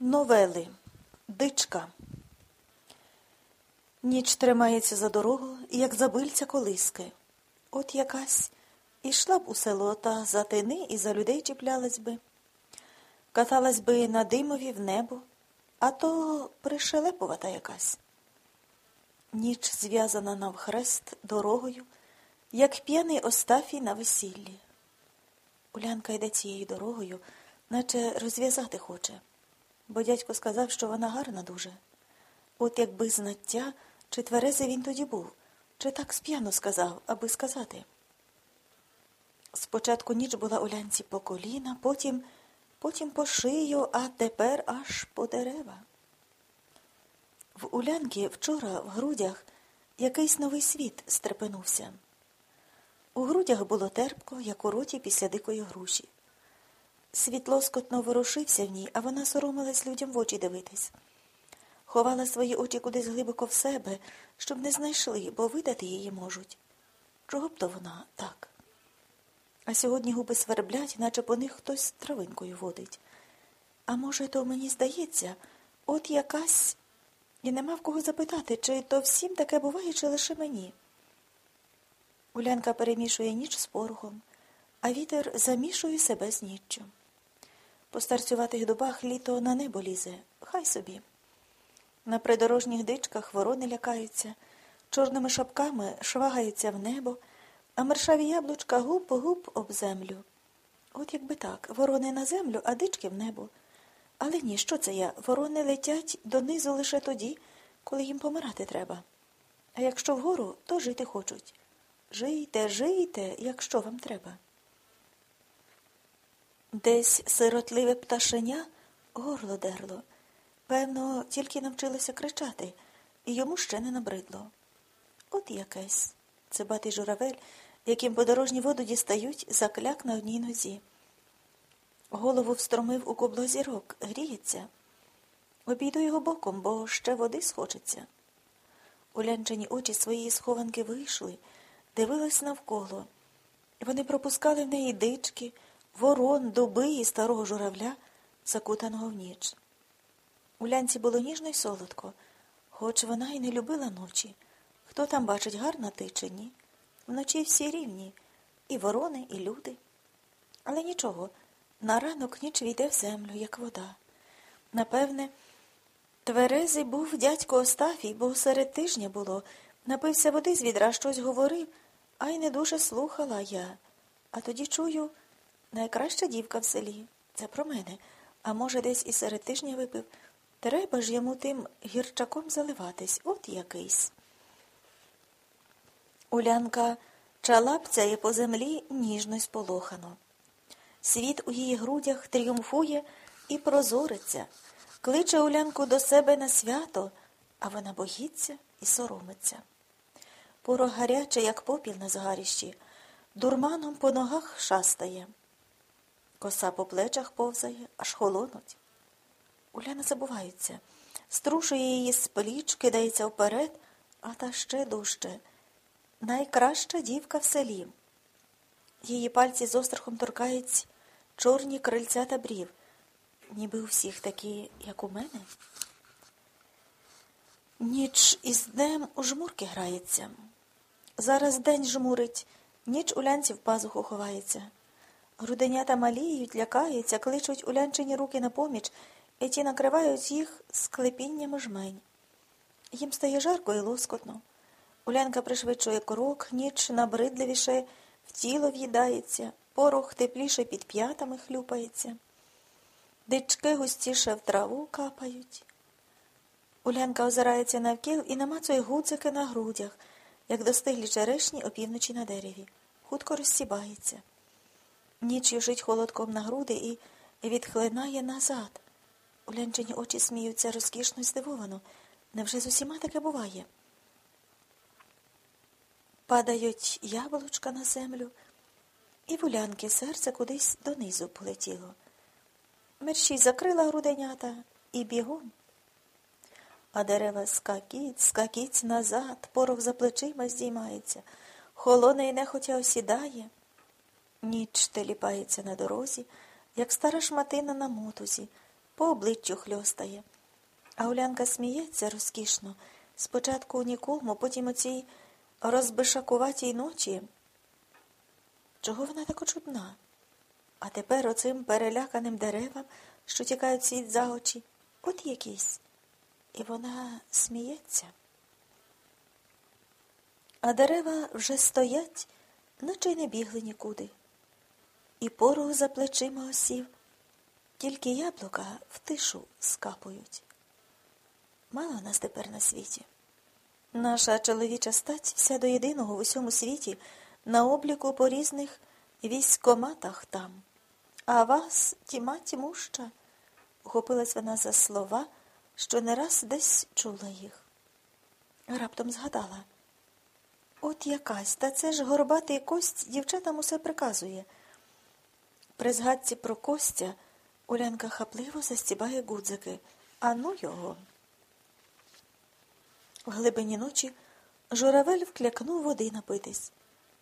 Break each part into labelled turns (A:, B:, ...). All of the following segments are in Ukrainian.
A: Новели. Дичка. Ніч тримається за дорогу, як забильця колиски. От якась ішла б у село та за тини і за людей чіплялась би, каталась би на димові в небо, а то пришелепувата якась. Ніч зв'язана навхрест дорогою, як п'яний Остафій на весіллі. Улянка йде цією дорогою, наче розв'язати хоче бо дядько сказав, що вона гарна дуже. От якби знаття, чи тверезий він тоді був, чи так сп'яно сказав, аби сказати. Спочатку ніч була у лянці по коліна, потім потім по шию, а тепер аж по дерева. В Улянки вчора в грудях якийсь новий світ стрепенувся. У грудях було терпко, як у роті після дикої груші. Світ лоскотно ворушився в ній, а вона соромилась людям в очі дивитись. Ховала свої очі кудись глибоко в себе, щоб не знайшли, бо видати її можуть. Чого б то вона так? А сьогодні губи сверблять, наче по них хтось травинкою водить. А може, то мені здається, от якась. І нема в кого запитати, чи то всім таке буває, чи лише мені. Улянка перемішує ніч з порохом, а вітер замішує себе з ніччю. По старцюватих дубах літо на небо лізе, хай собі. На придорожніх дичках ворони лякаються, чорними шапками швагаються в небо, а мершаві яблучка губ по губ об землю. От якби так, ворони на землю, а дички в небо. Але ні, що це я? Ворони летять донизу лише тоді, коли їм помирати треба. А якщо вгору, то жити хочуть. Жийте, жийте, якщо вам треба. Десь сиротливе пташеня горло дерло. Певно, тільки навчилося кричати, і йому ще не набридло. От якесь цибатий журавель, яким подорожні воду дістають, закляк на одній нозі. Голову встромив у кубло зірок, гріється. Обійду його боком, бо ще води схочеться. Улянчені очі своєї схованки вийшли, дивились навколо. Вони пропускали в неї дички ворон, дуби і старого журавля, закутаного в ніч. У лянці було ніжно й солодко, хоч вона й не любила ночі. Хто там бачить гарна ти чи ні? Вночі всі рівні, і ворони, і люди. Але нічого, на ранок ніч війде в землю, як вода. Напевне, тверезий був дядько Остафій, бо серед тижня було, напився води з відра, щось говорив, а й не дуже слухала я. А тоді чую. Найкраща дівка в селі. Це про мене. А може, десь і серед тижня випив. Треба ж йому тим гірчаком заливатись, от якийсь. Улянка чалапцяє по землі ніжно сполохано. Світ у її грудях тріумфує і прозориться, кличе Улянку до себе на свято, а вона боїться і соромиться. Порох гаряче, як попіл на згарищі, дурманом по ногах шастає. Коса по плечах повзає, аж холонуть. Уляна забувається, струшує її з пліч, кидається вперед, а та ще дужче. Найкраща дівка в селі. Її пальці з острахом торкають чорні крильця та брів, ніби у всіх такі, як у мене. Ніч із днем у жмурки грається. Зараз день жмурить, ніч у лянці в пазуху ховається. Груденята маліють, лякаються, кличуть улянчені руки на поміч, і ті накривають їх склепіннями жмень. Їм стає жарко і лоскотно. Улянка пришвидшує крок, ніч набридливіше в тіло в'їдається, порох тепліше під п'ятами хлюпається. Дички густіше в траву капають. Улянка озирається навкіл і намацує гудзики на грудях, як достиглі черешні опівночі на дереві. Хутко розсібається. Ніч южить холодком на груди і відхлинає назад. Улянчені очі сміються розкішно й здивовано. Невже з усіма таке буває? Падають яблучка на землю, і в улянки серце кудись донизу полетіло. Мерщій закрила груденята і бігом. А дерева скакіть, скакіть назад, порох за плечима здіймається, холоне й нехотя осідає. Ніч теліпається на дорозі, як стара шматина на мотузі, по обличчю хльостає. А Улянка сміється розкішно. Спочатку нікому, потім у цій розбишакуватій ночі. Чого вона така чудна? А тепер оцим переляканим деревам, що тікають світ за очі, от якісь. І вона сміється. А дерева вже стоять, наче й не бігли нікуди. І порох за плечима осів, тільки яблука в тишу скапують. Мало нас тепер на світі. Наша чоловіча стать вся до єдиного в усьому світі на обліку по різних військоматах там. А вас, тіма тімуща, ухопилась вона за слова, що не раз десь чула їх. Раптом згадала. От якась, та це ж горбатий кость дівчатам усе приказує. При згадці про костя Улянка хапливо застібає гудзики. А ну його. В глибині ночі журавель вклякнув води напитись,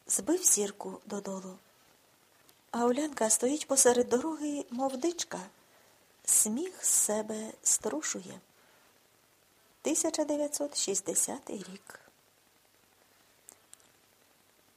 A: збив сірку додолу. А Улянка стоїть посеред дороги, мов дичка, сміх з себе струшує. 1960 рік.